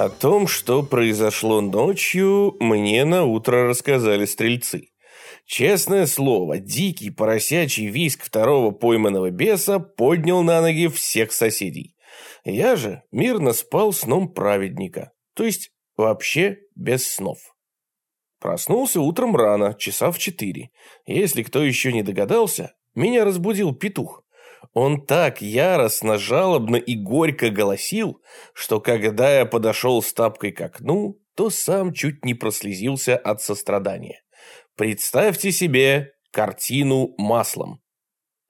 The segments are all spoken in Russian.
О том, что произошло ночью, мне на утро рассказали стрельцы. Честное слово, дикий поросячий виск второго пойманного беса поднял на ноги всех соседей. Я же мирно спал сном праведника, то есть вообще без снов. Проснулся утром рано, часа в четыре. Если кто еще не догадался, меня разбудил петух. Он так яростно, жалобно и горько голосил, что когда я подошел с тапкой к окну, то сам чуть не прослезился от сострадания. Представьте себе картину маслом.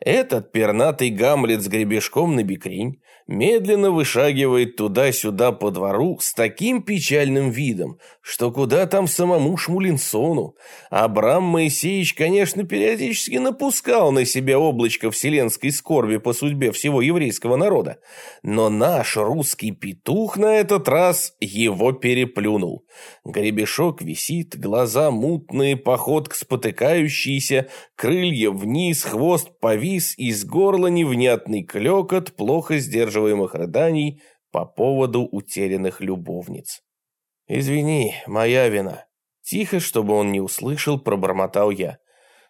Этот пернатый гамлет с гребешком на бикрень медленно вышагивает туда-сюда по двору с таким печальным видом, что куда там самому Шмулинсону. Абрам Моисеевич, конечно, периодически напускал на себя облачко вселенской скорби по судьбе всего еврейского народа, но наш русский петух на этот раз его переплюнул. Гребешок висит, глаза мутные, походка спотыкающийся, крылья вниз, хвост повис, из горла невнятный клекот, плохо сдерживаемых рыданий по поводу утерянных любовниц. «Извини, моя вина». Тихо, чтобы он не услышал, пробормотал я.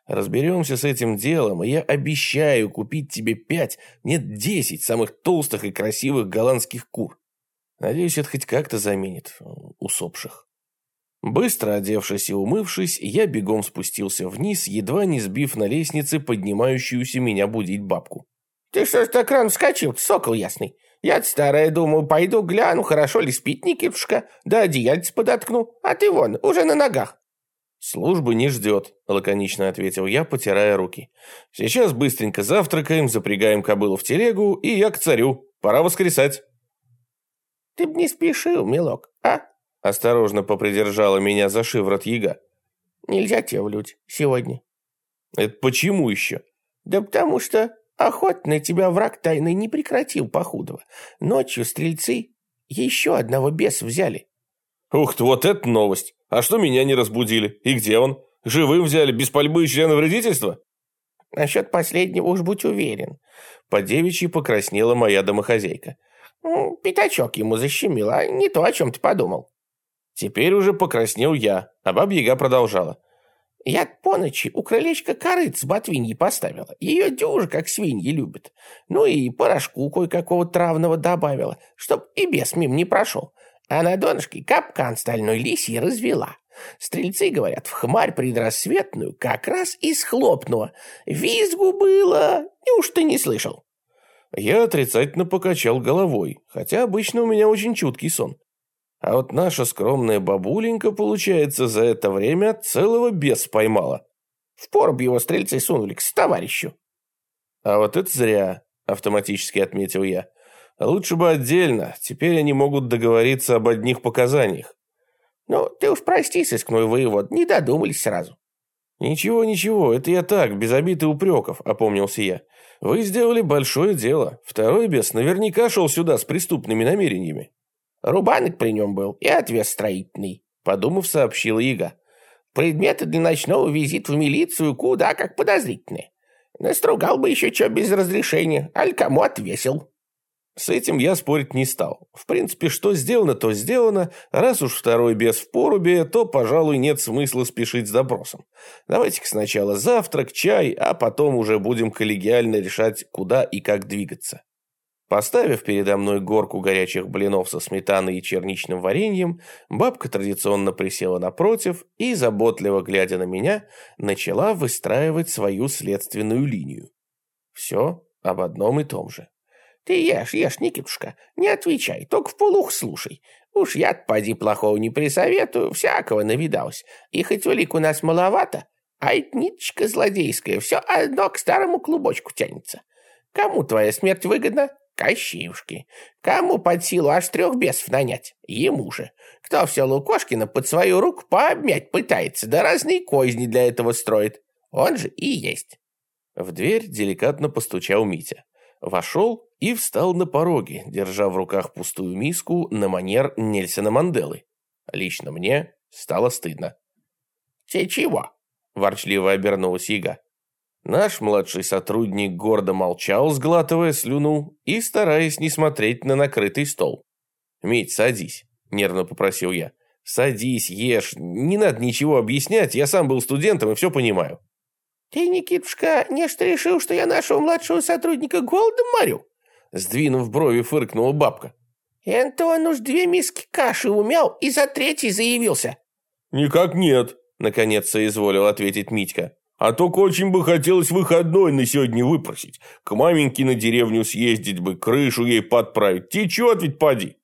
«Разберемся с этим делом, и я обещаю купить тебе пять, нет, десять самых толстых и красивых голландских кур. Надеюсь, это хоть как-то заменит э, усопших». Быстро одевшись и умывшись, я бегом спустился вниз, едва не сбив на лестнице поднимающуюся меня будить бабку. «Ты что ж так рано вскочил сокол ясный? Я старая думаю, пойду гляну, хорошо ли спит Никитушка, да одеяльце подоткну, а ты вон, уже на ногах». «Службы не ждет», — лаконично ответил я, потирая руки. «Сейчас быстренько завтракаем, запрягаем кобылу в телегу, и я к царю. Пора воскресать». «Ты б не спешил, милок, а?» Осторожно попридержала меня за шиворот яга. «Нельзя тебе в людь сегодня». «Это почему еще?» «Да потому что Охот на тебя враг тайный не прекратил похудого. Ночью стрельцы еще одного беса взяли. Ух ты, вот это новость. А что меня не разбудили? И где он? Живым взяли, без пальбы и члена вредительства? Насчет последнего уж будь уверен. По девичьи покраснела моя домохозяйка. Пятачок ему защемил, а не то, о чем ты подумал. Теперь уже покраснел я, а бабьяга продолжала. Я по ночи у крылечка корыт с ботвиньи поставила. Ее дюжа, как свиньи, любят. Ну и порошку кое-какого травного добавила, чтоб и бес мим не прошел. А на донышке капкан стальной лисий развела. Стрельцы, говорят, в хмарь предрассветную как раз и схлопнула. Визгу было, неужто не слышал? Я отрицательно покачал головой, хотя обычно у меня очень чуткий сон. А вот наша скромная бабуленька, получается, за это время целого бес поймала. В поруб его стрельцы сунули к товарищу. А вот это зря, автоматически отметил я. Лучше бы отдельно, теперь они могут договориться об одних показаниях. Ну, ты уж прости, сыскной воевод, не додумались сразу. «Ничего, ничего, это я так, без обид и упреков», — опомнился я. «Вы сделали большое дело. Второй бес наверняка шел сюда с преступными намерениями». Рубанок при нем был и отвес строительный, подумав, сообщила Ига. Предметы для ночного визита в милицию куда как подозрительные. Настругал бы еще что без разрешения, аль кому отвесил. С этим я спорить не стал. В принципе, что сделано, то сделано. Раз уж второй бес в порубе, то, пожалуй, нет смысла спешить с допросом. Давайте-ка сначала завтрак, чай, а потом уже будем коллегиально решать, куда и как двигаться. Поставив передо мной горку горячих блинов со сметаной и черничным вареньем, бабка традиционно присела напротив и, заботливо глядя на меня, начала выстраивать свою следственную линию. Все об одном и том же. «Ты ешь, ешь, Никитушка, не отвечай, только в полух слушай. Уж я поди плохого не присоветую, всякого навидался. И хоть улик у нас маловато, а эта ниточка злодейская все одно к старому клубочку тянется. Кому твоя смерть выгодна? Кощеюшки. Кому под силу аж трех бесов нанять? Ему же. Кто все Лукошкина под свою руку пообмять пытается, да разные козни для этого строит. Он же и есть. В дверь деликатно постучал Митя. Вошел и встал на пороге, держа в руках пустую миску на манер Нельсона Манделы. Лично мне стало стыдно. «Ты чего?» – ворчливо обернулась яга. Наш младший сотрудник гордо молчал, сглатывая слюну и стараясь не смотреть на накрытый стол. «Мить, садись». нервно попросил я. Садись, ешь, не надо ничего объяснять, я сам был студентом и все понимаю. Ты, Никитушка, не что решил, что я нашего младшего сотрудника голодом морю? Сдвинув брови, фыркнула бабка. Это он уж две миски каши умял и за третий заявился. Никак нет, наконец соизволил ответить Митька. А только очень бы хотелось выходной на сегодня выпросить. К маменьке на деревню съездить бы, крышу ей подправить. Течет ведь поди.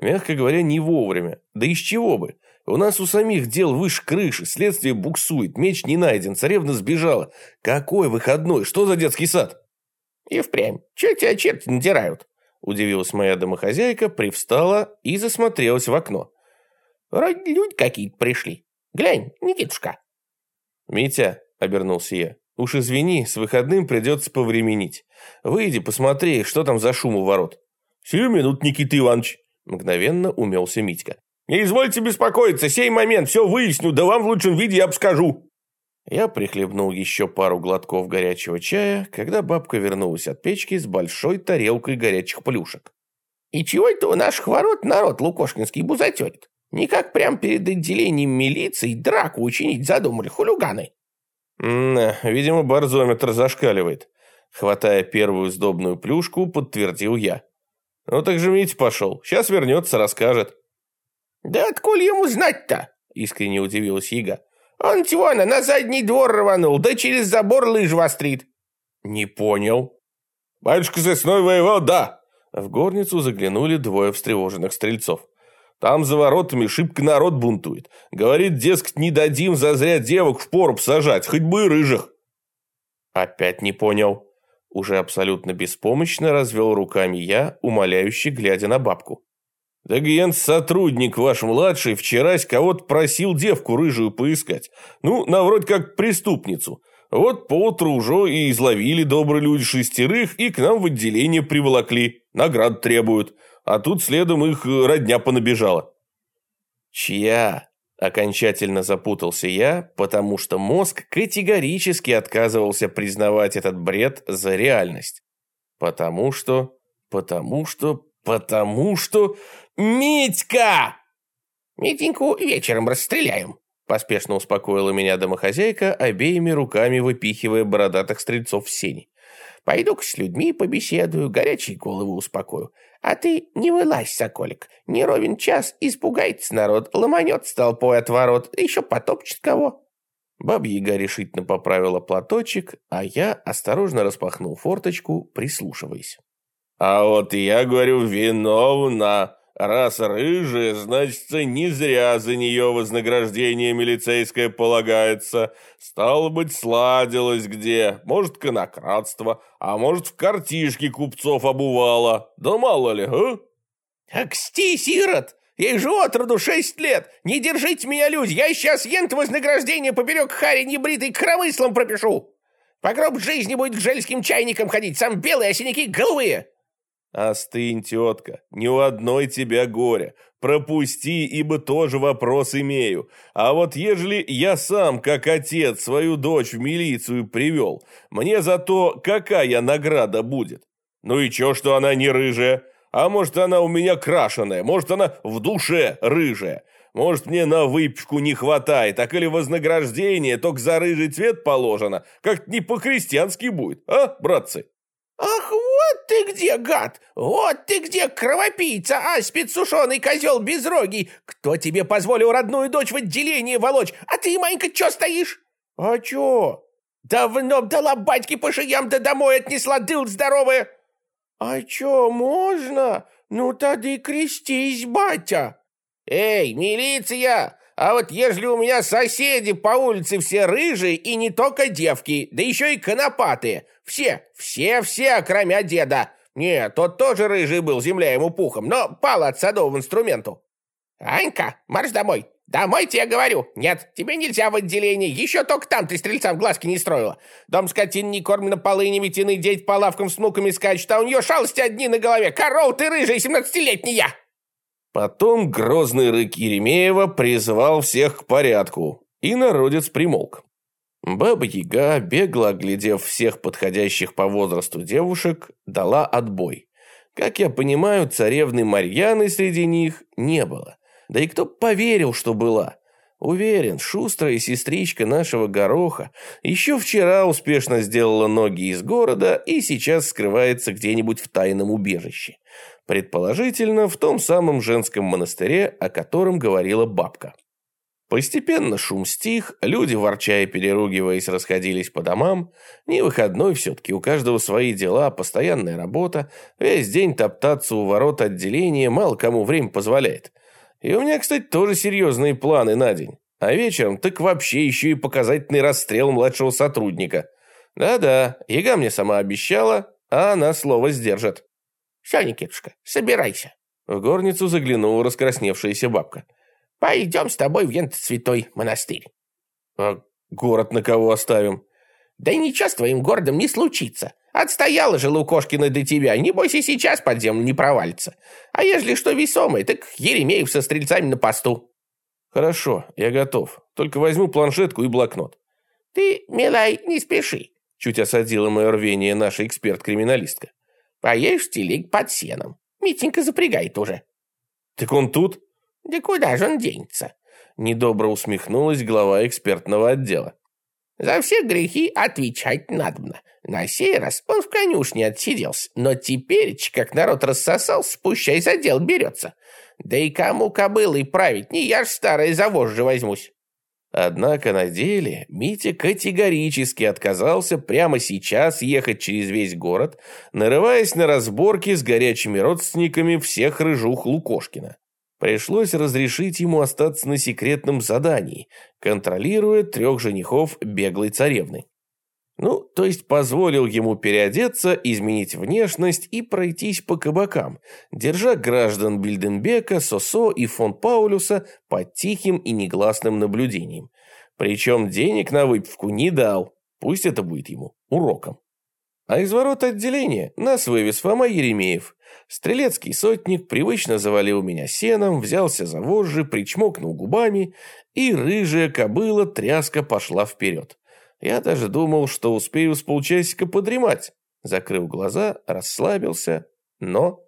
Мягко говоря, не вовремя. Да из чего бы? У нас у самих дел выше крыши, следствие буксует, меч не найден, царевна сбежала. Какой выходной? Что за детский сад? И впрямь. Че тебя черти надирают? Удивилась моя домохозяйка, привстала и засмотрелась в окно. Вроде люди какие-то пришли. Глянь, Никитушка. Митя, — обернулся я. «Уж извини, с выходным придется повременить. Выйди, посмотри, что там за шум у ворот». «Сию минут, Никита Иванович», — мгновенно умелся Митька. «Не извольте беспокоиться, сей момент все выясню, да вам в лучшем виде я обскажу». Я прихлебнул еще пару глотков горячего чая, когда бабка вернулась от печки с большой тарелкой горячих плюшек. «И чего это у наших ворот народ лукошкинский бузатерит? Никак прям перед отделением милиции драку учинить задумали хулиганы». «Да, видимо, барзометр зашкаливает». Хватая первую сдобную плюшку, подтвердил я. «Ну так же Митя пошел. Сейчас вернется, расскажет». «Да откуда ему знать-то?» Искренне удивилась Ига. «Он Тивона на задний двор рванул, да через забор лыж вострит». «Не понял». «Батюшка с весной воевал, да». В горницу заглянули двое встревоженных стрельцов. Там за воротами шибко народ бунтует. Говорит, дескать, не дадим зазря девок в поруб сажать, хоть бы и рыжих. Опять не понял. Уже абсолютно беспомощно развел руками я, умоляюще глядя на бабку. Да Гент, сотрудник ваш младший, вчерась кого-то просил девку рыжую поискать. Ну, на вроде как преступницу. Вот поутру уже и изловили добрые люди шестерых и к нам в отделение приволокли. Наград требуют а тут следом их э, родня понабежала. Чья? Окончательно запутался я, потому что мозг категорически отказывался признавать этот бред за реальность. Потому что... Потому что... Потому что... Митька! Митеньку вечером расстреляем. Поспешно успокоила меня домохозяйка, обеими руками выпихивая бородатых стрельцов в сени. Пойду-ка с людьми побеседую, горячие головы успокою. А ты не вылазь, соколик. Не ровен час, испугается народ, ломанет с толпой от ворот, еще потопчет кого». Бабьяга решительно поправила платочек, а я осторожно распахнул форточку, прислушиваясь. «А вот я говорю, виновна!» Раз рыжая, значит, не зря за нее вознаграждение милицейское полагается. Стало быть, сладилось где. Может, конократство, а может, в картишке купцов обувала. Да мало ли, а? «Акстись, Ирод! Ей же отроду шесть лет! Не держите меня, люди! Я сейчас ент вознаграждение поперек хари небритой кровыслом пропишу! По гроб жизни будет к жельским чайникам ходить, сам белые, а синяки голубые!» «Остынь, тетка, ни у одной тебя горя. Пропусти, ибо тоже вопрос имею. А вот ежели я сам, как отец, свою дочь в милицию привел, мне за то какая награда будет? Ну и чё, что она не рыжая? А может, она у меня крашеная, может, она в душе рыжая. Может, мне на выпечку не хватает, так или вознаграждение только за рыжий цвет положено, как не по-христиански будет, а, братцы?» «Ах, вот ты где, гад! Вот ты где, кровопийца, аспид сушеный козел безрогий! Кто тебе позволил родную дочь в отделение волочь? А ты, Манька, чё стоишь?» «А чё?» «Давно б дала батьке по шеям, да домой отнесла, дыл здоровая!» «А чё, можно? Ну тогда и крестись, батя!» «Эй, милиция! А вот ежели у меня соседи по улице все рыжие и не только девки, да еще и конопатые, все, все-все, кроме деда. Нет, тот тоже рыжий был, земля ему пухом, но пал от садового инструменту. Анька, марш домой. Домой тебе говорю. Нет, тебе нельзя в отделение. Еще только там ты стрельцам глазки не строила. Дом скотин не кормлено, полы не метены, дети по лавкам с внуками скачут, а у нее шалости одни на голове. Коров ты рыжая, семнадцатилетняя. Потом грозный рык Еремеева призвал всех к порядку, и народец примолк. Баба-яга, бегло оглядев всех подходящих по возрасту девушек, дала отбой. Как я понимаю, царевны Марьяны среди них не было. Да и кто поверил, что была? Уверен, шустрая сестричка нашего Гороха еще вчера успешно сделала ноги из города и сейчас скрывается где-нибудь в тайном убежище. Предположительно, в том самом женском монастыре, о котором говорила бабка. Постепенно шум стих, люди, ворча и переругиваясь, расходились по домам. Не выходной все-таки, у каждого свои дела, постоянная работа. Весь день топтаться у ворот отделения мало кому время позволяет. И у меня, кстати, тоже серьезные планы на день. А вечером так вообще еще и показательный расстрел младшего сотрудника. Да-да, Яга мне сама обещала, а она слово сдержит. «Все, Никитушка, собирайся». В горницу заглянула раскрасневшаяся бабка. Пойдем с тобой в Янт-Святой монастырь. А город на кого оставим? Да и ничего с твоим городом не случится. Отстояла же Лукошкина до тебя, не бойся сейчас под землю не провалится. А ежели что весомое, так Еремеев со стрельцами на посту. Хорошо, я готов. Только возьму планшетку и блокнот. Ты, милай, не спеши. Чуть осадила мое рвение наша эксперт-криминалистка. Поешь телег под сеном. Митенька запрягает уже. Так он тут? Да куда же он денется? Недобро усмехнулась глава экспертного отдела. За все грехи отвечать надобно. На сей раз он в конюшне отсиделся, но теперь, как народ рассосался, пущай за дел берется. Да и кому кобылой править, не я ж старая за вожжи возьмусь. Однако на деле Митя категорически отказался прямо сейчас ехать через весь город, нарываясь на разборки с горячими родственниками всех рыжух Лукошкина. Пришлось разрешить ему остаться на секретном задании, контролируя трех женихов беглой царевны. Ну, то есть позволил ему переодеться, изменить внешность и пройтись по кабакам, держа граждан Бильденбека, Сосо и фон Паулюса под тихим и негласным наблюдением. Причем денег на выпивку не дал, пусть это будет ему уроком. А из ворот отделения нас вывез Фома Еремеев. Стрелецкий сотник привычно завалил меня сеном, взялся за вожжи, причмокнул губами, и рыжая кобыла тряска пошла вперед. Я даже думал, что успею с полчасика подремать. Закрыл глаза, расслабился, но...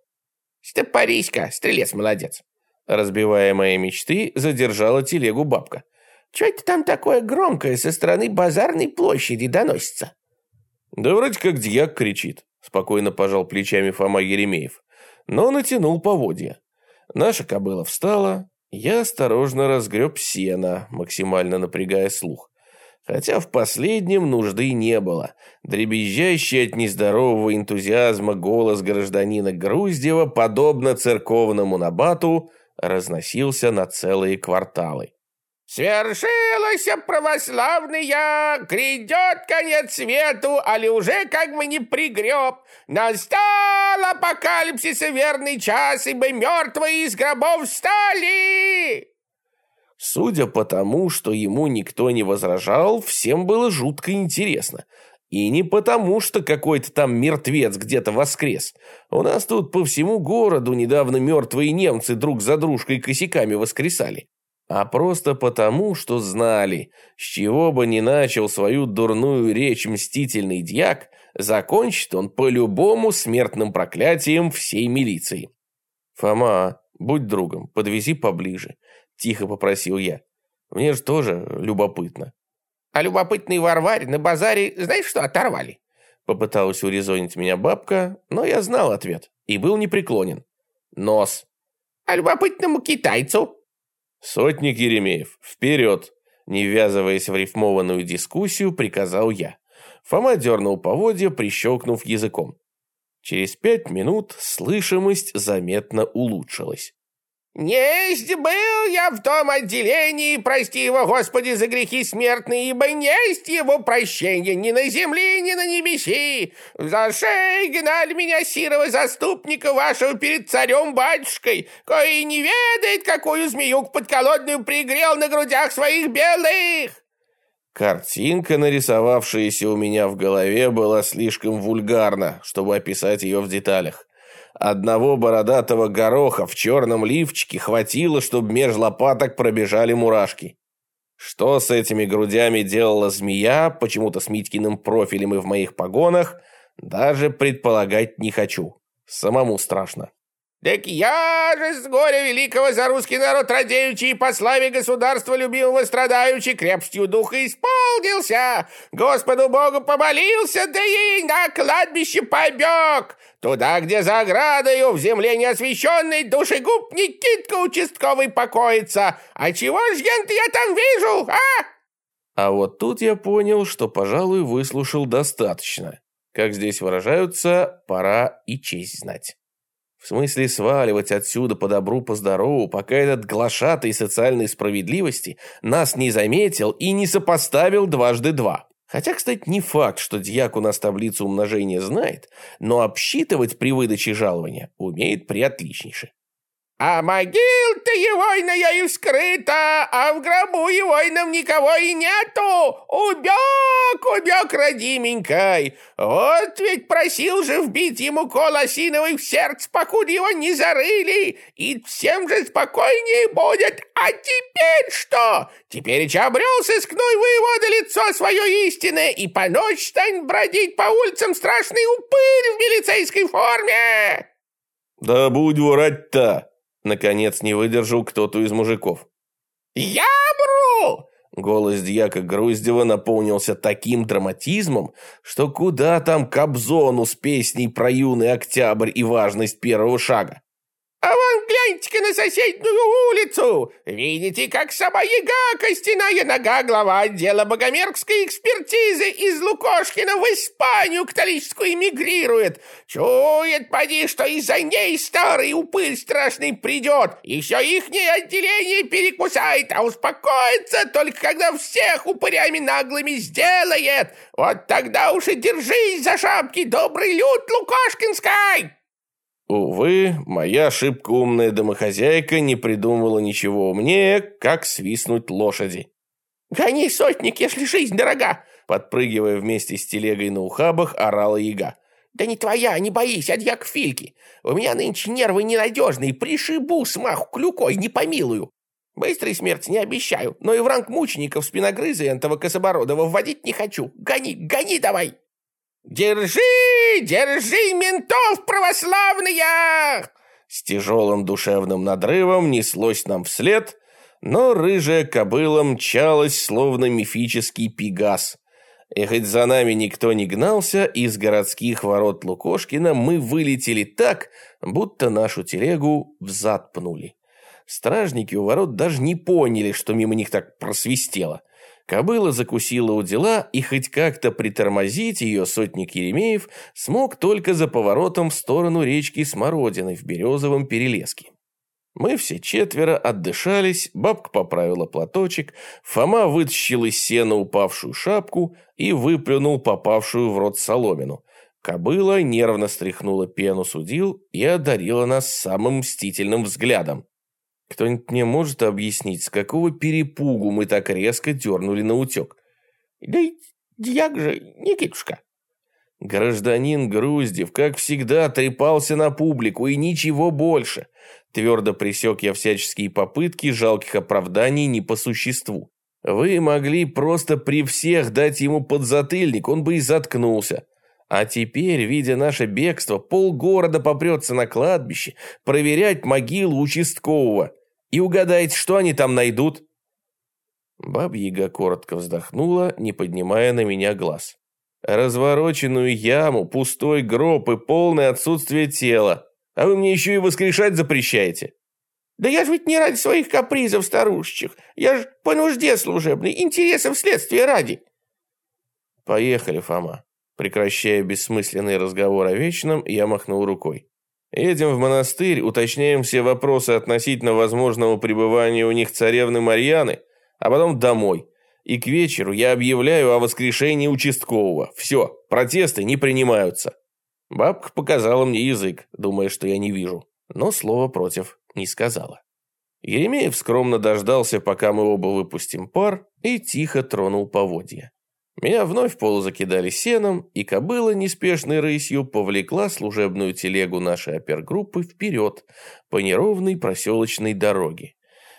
«Стопорись-ка, стрелец молодец!» Разбивая мои мечты, задержала телегу бабка. «Чё это там такое громкое со стороны базарной площади доносится?» «Да вроде как дьяк кричит», — спокойно пожал плечами Фома Еремеев, но натянул поводья. Наша кобыла встала, я осторожно разгреб сено, максимально напрягая слух. Хотя в последнем нужды не было. Дребезжащий от нездорового энтузиазма голос гражданина Груздева, подобно церковному набату, разносился на целые кварталы. Свершилось православная, грядет конец свету, али уже как бы не пригреб. Настал апокалипсис верный час, ибо мертвые из гробов встали. Судя по тому, что ему никто не возражал, всем было жутко интересно. И не потому, что какой-то там мертвец где-то воскрес. У нас тут по всему городу недавно мертвые немцы друг за дружкой косяками воскресали а просто потому, что знали, с чего бы ни начал свою дурную речь мстительный дьяк, закончит он по-любому смертным проклятием всей милиции. «Фома, будь другом, подвези поближе», – тихо попросил я. «Мне же тоже любопытно». «А любопытный Варварь на базаре знаешь, что оторвали?» Попыталась урезонить меня бабка, но я знал ответ и был непреклонен. «Нос». «А любопытному китайцу?» «Сотник Еремеев, вперед!» Не ввязываясь в рифмованную дискуссию, приказал я. Фома дернул поводья, прищелкнув языком. Через пять минут слышимость заметно улучшилась. «Несть был я в том отделении, прости его, Господи, за грехи смертные, ибо несть его прощения ни на земле, ни на небеси. За шею гнали меня сирого заступника вашего перед царем-батюшкой, кой не ведает, какую змеюк подколодную пригрел на грудях своих белых». Картинка, нарисовавшаяся у меня в голове, была слишком вульгарна, чтобы описать ее в деталях. Одного бородатого гороха в черном лифчике хватило, чтобы меж лопаток пробежали мурашки. Что с этими грудями делала змея, почему-то с Митькиным профилем и в моих погонах, даже предполагать не хочу. Самому страшно. «Так я же с горя великого за русский народ радеючий, по славе государства любимого страдающий, крепостью духа исполнился, Господу Богу помолился, да и на кладбище побег, туда, где за оградою, в земле неосвященной, душегуб Никитка участковый покоится. А чего ж я там вижу, а?» А вот тут я понял, что, пожалуй, выслушал достаточно. Как здесь выражаются, пора и честь знать. В смысле сваливать отсюда по добру, по здорову, пока этот глашатый социальной справедливости нас не заметил и не сопоставил дважды два. Хотя, кстати, не факт, что дьяк у нас таблицу умножения знает, но обсчитывать при выдаче жалования умеет приотличнейше. А могил-то его и вскрыта, а в гробу его ином никого и нету. Убег, убег, родименькой. Вот ведь просил же вбить ему кол осиновый в сердце, покуда его не зарыли, и всем же спокойнее будет. А теперь что? Теперь обрел сыскной воевода лицо свое истинное, и по ночь станет бродить по улицам страшный упырь в милицейской форме. Да будь врать-то! Наконец не выдержал кто-то из мужиков. «Я бру!» Голос дьяка Груздева наполнился таким драматизмом, что куда там Кобзону с песней про юный октябрь и важность первого шага. А вон гляньте-ка на соседнюю улицу. Видите, как сама-яга, костяная нога, глава отдела богомеркской экспертизы из Лукошкина в Испанию католическую эмигрирует. Чует, поди, что из-за ней старый упырь страшный придет. Еще ихнее отделение перекусает, а успокоится только когда всех упырями наглыми сделает. Вот тогда уж и держись за шапки, добрый люд Лукошкинской. Увы, моя ошибка умная домохозяйка не придумывала ничего умнее, как свистнуть лошади. «Гони, сотник, если жизнь дорога!» Подпрыгивая вместе с телегой на ухабах, орала яга. «Да не твоя, не боись, а дьяк Фильки. У меня нынче нервы ненадежные, пришибу смаху клюкой, не помилую. Быстрой смерти не обещаю, но и в ранг мучеников спиногрыза этого кособородого вводить не хочу. Гони, гони давай!» «Держи, держи ментов православные!» С тяжелым душевным надрывом неслось нам вслед, но рыжая кобыла мчалась, словно мифический пегас. И хоть за нами никто не гнался, из городских ворот Лукошкина мы вылетели так, будто нашу телегу взад пнули. Стражники у ворот даже не поняли, что мимо них так просвистело. Кобыла закусила у дела, и хоть как-то притормозить ее сотник Еремеев смог только за поворотом в сторону речки Смородины в Березовом перелеске. Мы все четверо отдышались, бабка поправила платочек, Фома вытащил из сена упавшую шапку и выплюнул попавшую в рот соломину. Кобыла нервно стряхнула пену судил и одарила нас самым мстительным взглядом. Кто-нибудь мне может объяснить, с какого перепугу мы так резко дернули на утек? Да як же, Никитушка? Гражданин Груздев, как всегда, трепался на публику и ничего больше. Твердо пресек я всяческие попытки жалких оправданий не по существу. Вы могли просто при всех дать ему подзатыльник, он бы и заткнулся. А теперь, видя наше бегство, полгорода попрется на кладбище проверять могилу участкового. И угадайте, что они там найдут?» Бабьяга коротко вздохнула, не поднимая на меня глаз. «Развороченную яму, пустой гроб и полное отсутствие тела. А вы мне еще и воскрешать запрещаете». «Да я же ведь не ради своих капризов старушечек. Я же по нужде служебной, интересов следствия ради». «Поехали, Фома». Прекращая бессмысленный разговор о вечном, я махнул рукой. Едем в монастырь, уточняем все вопросы относительно возможного пребывания у них царевны Марьяны, а потом домой. И к вечеру я объявляю о воскрешении участкового. Все, протесты не принимаются. Бабка показала мне язык, думая, что я не вижу, но слова против не сказала. Еремеев скромно дождался, пока мы оба выпустим пар, и тихо тронул поводья. Меня вновь полузакидали сеном, и кобыла неспешной рысью повлекла служебную телегу нашей опергруппы вперед по неровной проселочной дороге.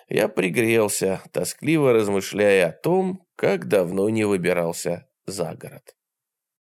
Я пригрелся, тоскливо размышляя о том, как давно не выбирался за город.